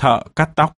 thợ cắt tóc.